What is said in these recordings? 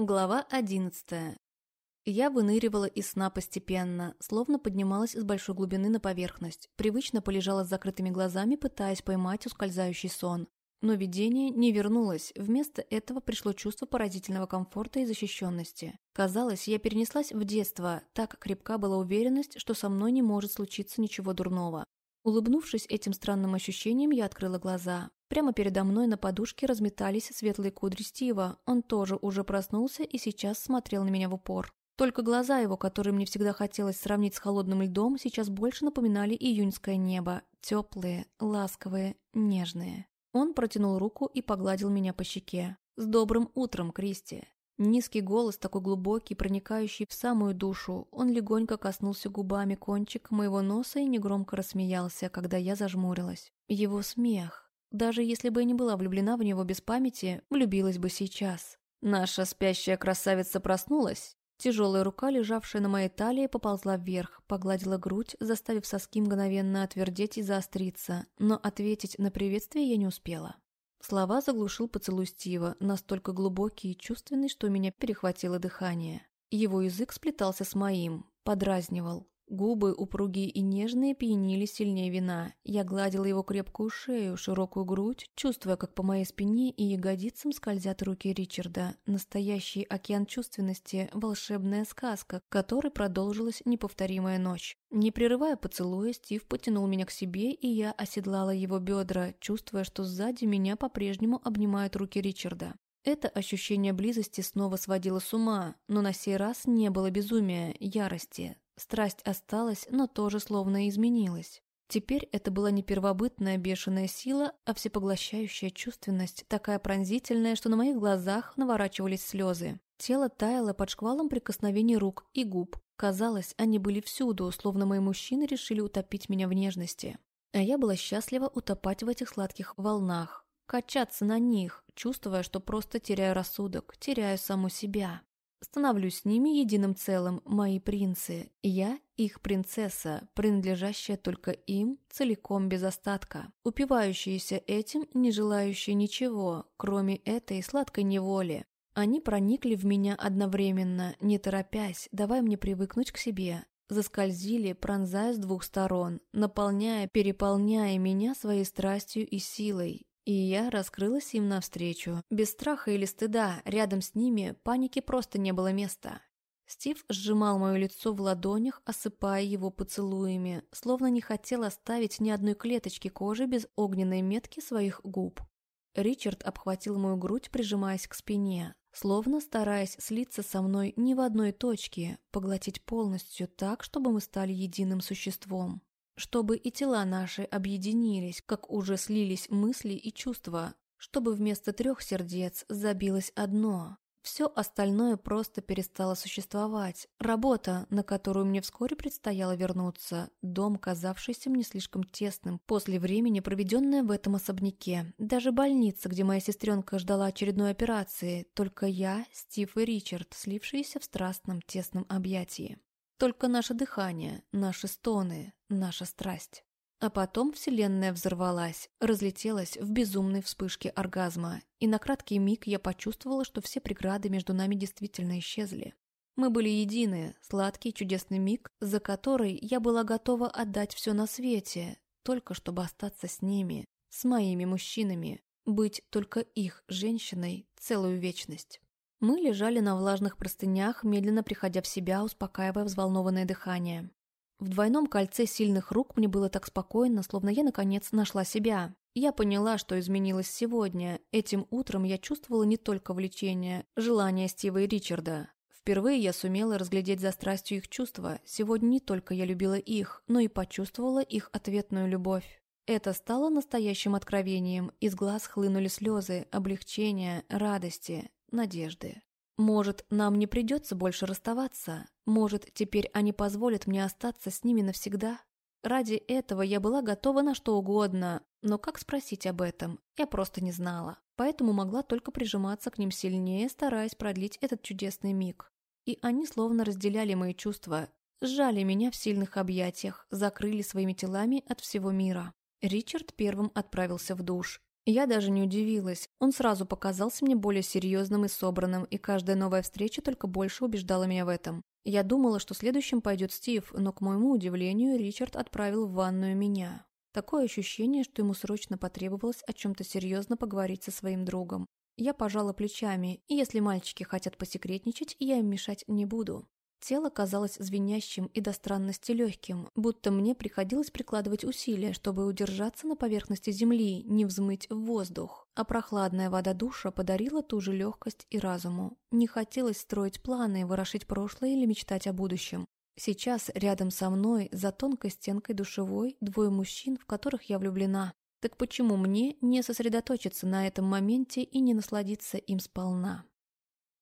Глава одиннадцатая. Я выныривала из сна постепенно, словно поднималась с большой глубины на поверхность, привычно полежала с закрытыми глазами, пытаясь поймать ускользающий сон. Но видение не вернулось, вместо этого пришло чувство поразительного комфорта и защищенности. Казалось, я перенеслась в детство, так крепка была уверенность, что со мной не может случиться ничего дурного. Улыбнувшись этим странным ощущением, я открыла глаза. Прямо передо мной на подушке разметались светлые кудри Стива. Он тоже уже проснулся и сейчас смотрел на меня в упор. Только глаза его, которые мне всегда хотелось сравнить с холодным льдом, сейчас больше напоминали июньское небо. Теплые, ласковые, нежные. Он протянул руку и погладил меня по щеке. «С добрым утром, Кристи!» Низкий голос, такой глубокий, проникающий в самую душу. Он легонько коснулся губами кончик моего носа и негромко рассмеялся, когда я зажмурилась. Его смех. Даже если бы я не была влюблена в него без памяти, влюбилась бы сейчас. Наша спящая красавица проснулась. Тяжелая рука, лежавшая на моей талии, поползла вверх, погладила грудь, заставив соски мгновенно отвердеть и заостриться, но ответить на приветствие я не успела. Слова заглушил поцелуй Стива, настолько глубокий и чувственный, что у меня перехватило дыхание. Его язык сплетался с моим, подразнивал. Губы, упругие и нежные, пьянили сильнее вина. Я гладила его крепкую шею, широкую грудь, чувствуя, как по моей спине и ягодицам скользят руки Ричарда. Настоящий океан чувственности, волшебная сказка, которой продолжилась неповторимая ночь. Не прерывая поцелуя, Стив потянул меня к себе, и я оседлала его бедра, чувствуя, что сзади меня по-прежнему обнимают руки Ричарда. Это ощущение близости снова сводило с ума, но на сей раз не было безумия, ярости, Страсть осталась, но тоже словно изменилась. Теперь это была не первобытная бешеная сила, а всепоглощающая чувственность, такая пронзительная, что на моих глазах наворачивались слезы. Тело таяло под шквалом прикосновений рук и губ. Казалось, они были всюду, словно мои мужчины решили утопить меня в нежности. А я была счастлива утопать в этих сладких волнах, качаться на них, чувствуя, что просто теряю рассудок, теряю саму себя. Становлюсь с ними единым целым, мои принцы. Я их принцесса, принадлежащая только им, целиком без остатка. Упивающиеся этим, не желающие ничего, кроме этой сладкой неволи. Они проникли в меня одновременно, не торопясь, давая мне привыкнуть к себе. Заскользили, пронзая с двух сторон, наполняя, переполняя меня своей страстью и силой. И я раскрылась им навстречу. Без страха или стыда, рядом с ними паники просто не было места. Стив сжимал мое лицо в ладонях, осыпая его поцелуями, словно не хотел оставить ни одной клеточки кожи без огненной метки своих губ. Ричард обхватил мою грудь, прижимаясь к спине, словно стараясь слиться со мной не в одной точке, поглотить полностью так, чтобы мы стали единым существом чтобы и тела наши объединились, как уже слились мысли и чувства, чтобы вместо трех сердец забилось одно. Все остальное просто перестало существовать. Работа, на которую мне вскоре предстояло вернуться, дом, казавшийся мне слишком тесным после времени, проведенное в этом особняке, даже больница, где моя сестренка ждала очередной операции, только я, Стив и Ричард, слившиеся в страстном тесном объятии. Только наше дыхание, наши стоны, наша страсть. А потом Вселенная взорвалась, разлетелась в безумной вспышке оргазма, и на краткий миг я почувствовала, что все преграды между нами действительно исчезли. Мы были едины, сладкий чудесный миг, за который я была готова отдать все на свете, только чтобы остаться с ними, с моими мужчинами, быть только их женщиной целую вечность. Мы лежали на влажных простынях, медленно приходя в себя, успокаивая взволнованное дыхание. В двойном кольце сильных рук мне было так спокойно, словно я, наконец, нашла себя. Я поняла, что изменилось сегодня. Этим утром я чувствовала не только влечение, желание Стива и Ричарда. Впервые я сумела разглядеть за страстью их чувства. Сегодня не только я любила их, но и почувствовала их ответную любовь. Это стало настоящим откровением. Из глаз хлынули слезы, облегчения, радости надежды. Может, нам не придется больше расставаться? Может, теперь они позволят мне остаться с ними навсегда? Ради этого я была готова на что угодно, но как спросить об этом, я просто не знала. Поэтому могла только прижиматься к ним сильнее, стараясь продлить этот чудесный миг. И они словно разделяли мои чувства, сжали меня в сильных объятиях, закрыли своими телами от всего мира. Ричард первым отправился в душ. Я даже не удивилась. Он сразу показался мне более серьезным и собранным, и каждая новая встреча только больше убеждала меня в этом. Я думала, что следующим пойдет Стив, но, к моему удивлению, Ричард отправил в ванную меня. Такое ощущение, что ему срочно потребовалось о чем-то серьезно поговорить со своим другом. Я пожала плечами, и если мальчики хотят посекретничать, я им мешать не буду. Тело казалось звенящим и до странности легким, будто мне приходилось прикладывать усилия, чтобы удержаться на поверхности земли, не взмыть в воздух. А прохладная вода душа подарила ту же легкость и разуму. Не хотелось строить планы, ворошить прошлое или мечтать о будущем. Сейчас рядом со мной, за тонкой стенкой душевой, двое мужчин, в которых я влюблена. Так почему мне не сосредоточиться на этом моменте и не насладиться им сполна?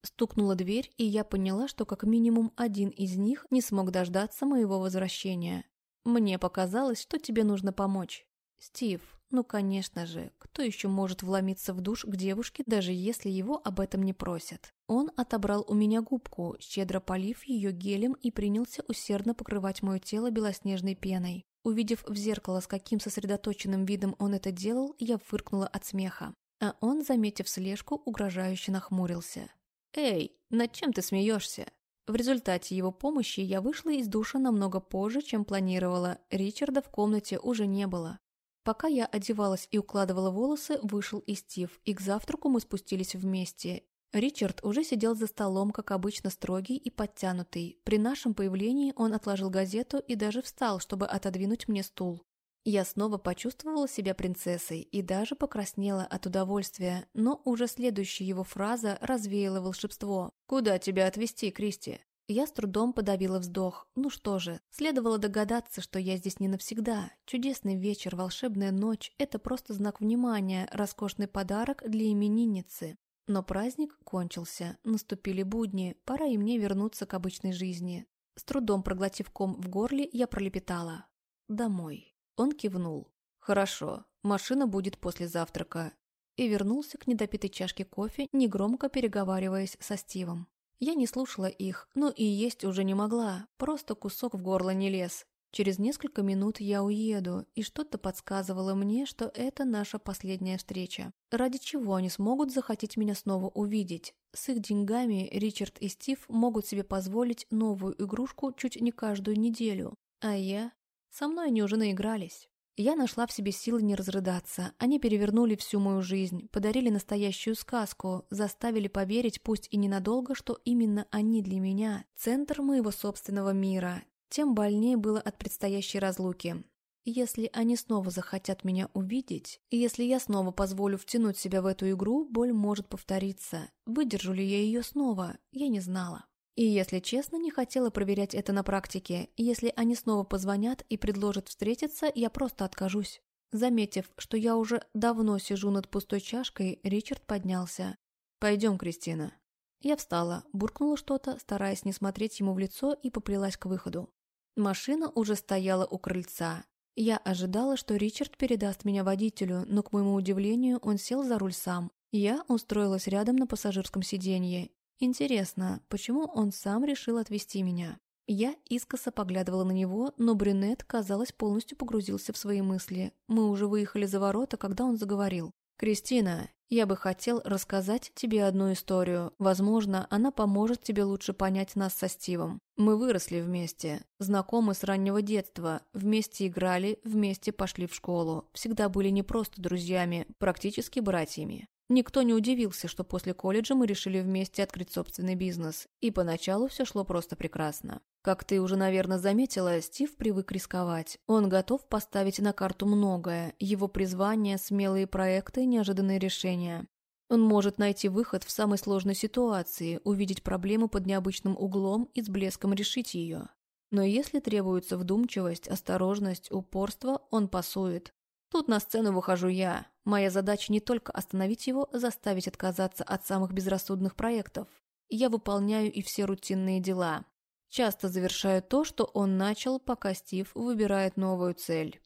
Стукнула дверь, и я поняла, что как минимум один из них не смог дождаться моего возвращения. Мне показалось, что тебе нужно помочь. Стив, ну конечно же, кто еще может вломиться в душ к девушке, даже если его об этом не просят? Он отобрал у меня губку, щедро полив ее гелем и принялся усердно покрывать мое тело белоснежной пеной. Увидев в зеркало, с каким сосредоточенным видом он это делал, я фыркнула от смеха. А он, заметив слежку, угрожающе нахмурился. «Эй, над чем ты смеешься?» В результате его помощи я вышла из душа намного позже, чем планировала. Ричарда в комнате уже не было. Пока я одевалась и укладывала волосы, вышел и Стив, и к завтраку мы спустились вместе. Ричард уже сидел за столом, как обычно, строгий и подтянутый. При нашем появлении он отложил газету и даже встал, чтобы отодвинуть мне стул. Я снова почувствовала себя принцессой и даже покраснела от удовольствия, но уже следующая его фраза развеяла волшебство. «Куда тебя отвезти, Кристи?» Я с трудом подавила вздох. Ну что же, следовало догадаться, что я здесь не навсегда. Чудесный вечер, волшебная ночь – это просто знак внимания, роскошный подарок для именинницы. Но праздник кончился, наступили будни, пора и мне вернуться к обычной жизни. С трудом проглотив ком в горле, я пролепетала. «Домой». Он кивнул. «Хорошо, машина будет после завтрака». И вернулся к недопитой чашке кофе, негромко переговариваясь со Стивом. Я не слушала их, но и есть уже не могла, просто кусок в горло не лез. Через несколько минут я уеду, и что-то подсказывало мне, что это наша последняя встреча. Ради чего они смогут захотеть меня снова увидеть? С их деньгами Ричард и Стив могут себе позволить новую игрушку чуть не каждую неделю. А я? Со мной они уже наигрались. Я нашла в себе силы не разрыдаться. Они перевернули всю мою жизнь, подарили настоящую сказку, заставили поверить, пусть и ненадолго, что именно они для меня – центр моего собственного мира. Тем больнее было от предстоящей разлуки. Если они снова захотят меня увидеть, если я снова позволю втянуть себя в эту игру, боль может повториться. Выдержу ли я ее снова, я не знала. И, если честно, не хотела проверять это на практике. Если они снова позвонят и предложат встретиться, я просто откажусь. Заметив, что я уже давно сижу над пустой чашкой, Ричард поднялся. «Пойдем, Кристина». Я встала, буркнула что-то, стараясь не смотреть ему в лицо, и поплелась к выходу. Машина уже стояла у крыльца. Я ожидала, что Ричард передаст меня водителю, но, к моему удивлению, он сел за руль сам. Я устроилась рядом на пассажирском сиденье Интересно, почему он сам решил отвезти меня? Я искоса поглядывала на него, но брюнет, казалось, полностью погрузился в свои мысли. Мы уже выехали за ворота, когда он заговорил. «Кристина, я бы хотел рассказать тебе одну историю. Возможно, она поможет тебе лучше понять нас со Стивом. Мы выросли вместе, знакомы с раннего детства, вместе играли, вместе пошли в школу. Всегда были не просто друзьями, практически братьями. Никто не удивился, что после колледжа мы решили вместе открыть собственный бизнес, и поначалу все шло просто прекрасно. Как ты уже, наверное, заметила, Стив привык рисковать. Он готов поставить на карту многое, его призвание, смелые проекты, неожиданные решения. Он может найти выход в самой сложной ситуации, увидеть проблему под необычным углом и с блеском решить ее. Но если требуется вдумчивость, осторожность, упорство, он пасует. Тут на сцену выхожу я. Моя задача не только остановить его, заставить отказаться от самых безрассудных проектов. Я выполняю и все рутинные дела. Часто завершаю то, что он начал, пока Стив выбирает новую цель.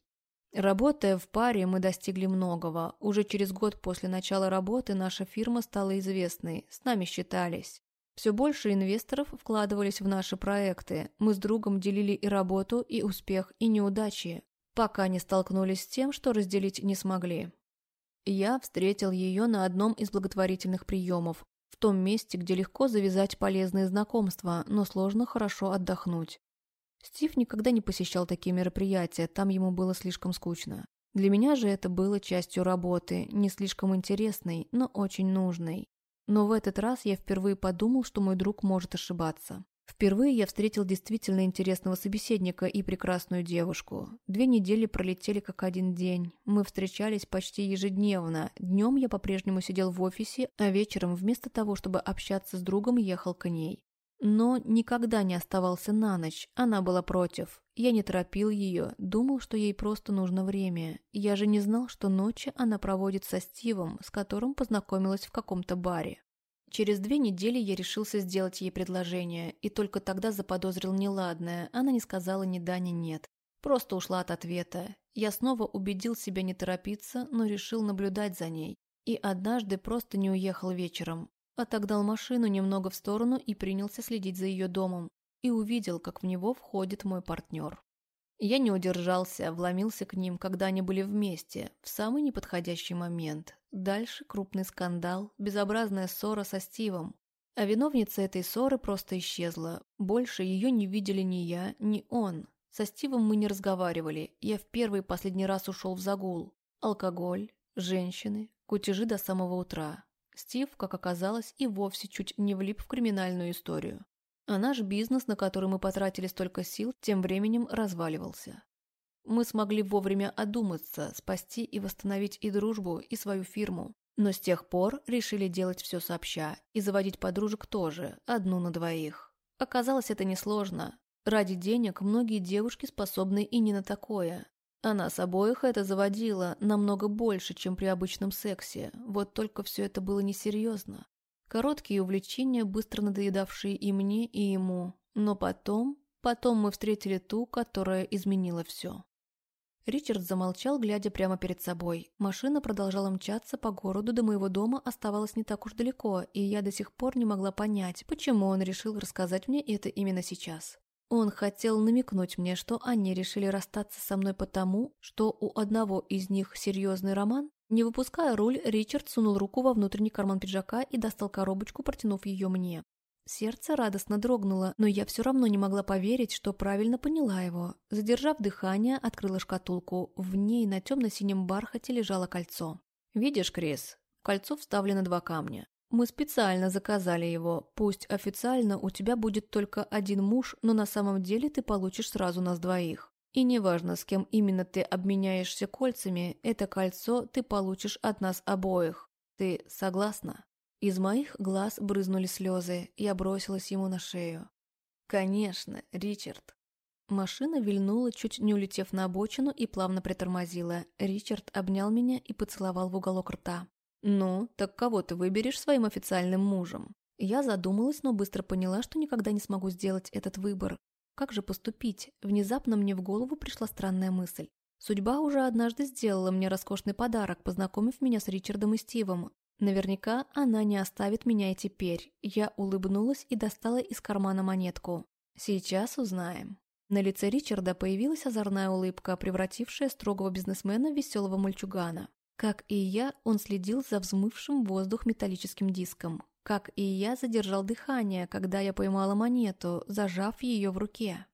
Работая в паре, мы достигли многого. Уже через год после начала работы наша фирма стала известной, с нами считались. Все больше инвесторов вкладывались в наши проекты. Мы с другом делили и работу, и успех, и неудачи пока не столкнулись с тем, что разделить не смогли. Я встретил ее на одном из благотворительных приемов, в том месте, где легко завязать полезные знакомства, но сложно хорошо отдохнуть. Стив никогда не посещал такие мероприятия, там ему было слишком скучно. Для меня же это было частью работы, не слишком интересной, но очень нужной. Но в этот раз я впервые подумал, что мой друг может ошибаться. Впервые я встретил действительно интересного собеседника и прекрасную девушку. Две недели пролетели как один день. Мы встречались почти ежедневно. Днем я по-прежнему сидел в офисе, а вечером вместо того, чтобы общаться с другом, ехал к ней. Но никогда не оставался на ночь, она была против. Я не торопил ее, думал, что ей просто нужно время. Я же не знал, что ночи она проводит со Стивом, с которым познакомилась в каком-то баре. Через две недели я решился сделать ей предложение, и только тогда заподозрил неладное. Она не сказала ни да, ни нет. Просто ушла от ответа. Я снова убедил себя не торопиться, но решил наблюдать за ней. И однажды просто не уехал вечером. Отогнал машину немного в сторону и принялся следить за ее домом. И увидел, как в него входит мой партнер. Я не удержался, вломился к ним, когда они были вместе, в самый неподходящий момент. Дальше крупный скандал, безобразная ссора со Стивом. А виновница этой ссоры просто исчезла. Больше ее не видели ни я, ни он. Со Стивом мы не разговаривали. Я в первый и последний раз ушел в загул. Алкоголь, женщины, кутежи до самого утра. Стив, как оказалось, и вовсе чуть не влип в криминальную историю. А наш бизнес, на который мы потратили столько сил, тем временем разваливался. Мы смогли вовремя одуматься, спасти и восстановить и дружбу, и свою фирму. Но с тех пор решили делать все сообща и заводить подружек тоже, одну на двоих. Оказалось, это несложно. Ради денег многие девушки способны и не на такое. А нас обоих это заводило намного больше, чем при обычном сексе, вот только все это было несерьезно. Короткие увлечения, быстро надоедавшие и мне, и ему. Но потом, потом мы встретили ту, которая изменила все. Ричард замолчал, глядя прямо перед собой. Машина продолжала мчаться по городу, до моего дома оставалось не так уж далеко, и я до сих пор не могла понять, почему он решил рассказать мне это именно сейчас. Он хотел намекнуть мне, что они решили расстаться со мной потому, что у одного из них серьезный роман. Не выпуская руль, Ричард сунул руку во внутренний карман пиджака и достал коробочку, протянув ее мне. Сердце радостно дрогнуло, но я все равно не могла поверить, что правильно поняла его. Задержав дыхание, открыла шкатулку. В ней на темно-синем бархате лежало кольцо. «Видишь, Крис, в кольцо вставлены два камня. Мы специально заказали его. Пусть официально у тебя будет только один муж, но на самом деле ты получишь сразу нас двоих. И неважно, с кем именно ты обменяешься кольцами, это кольцо ты получишь от нас обоих. Ты согласна?» Из моих глаз брызнули слезы, я бросилась ему на шею. «Конечно, Ричард». Машина вильнула, чуть не улетев на обочину, и плавно притормозила. Ричард обнял меня и поцеловал в уголок рта. «Ну, так кого ты выберешь своим официальным мужем?» Я задумалась, но быстро поняла, что никогда не смогу сделать этот выбор. Как же поступить? Внезапно мне в голову пришла странная мысль. Судьба уже однажды сделала мне роскошный подарок, познакомив меня с Ричардом и Стивом. Наверняка она не оставит меня и теперь. Я улыбнулась и достала из кармана монетку. Сейчас узнаем. На лице Ричарда появилась озорная улыбка, превратившая строгого бизнесмена в веселого мальчугана. Как и я, он следил за взмывшим воздух металлическим диском. Как и я, задержал дыхание, когда я поймала монету, зажав ее в руке.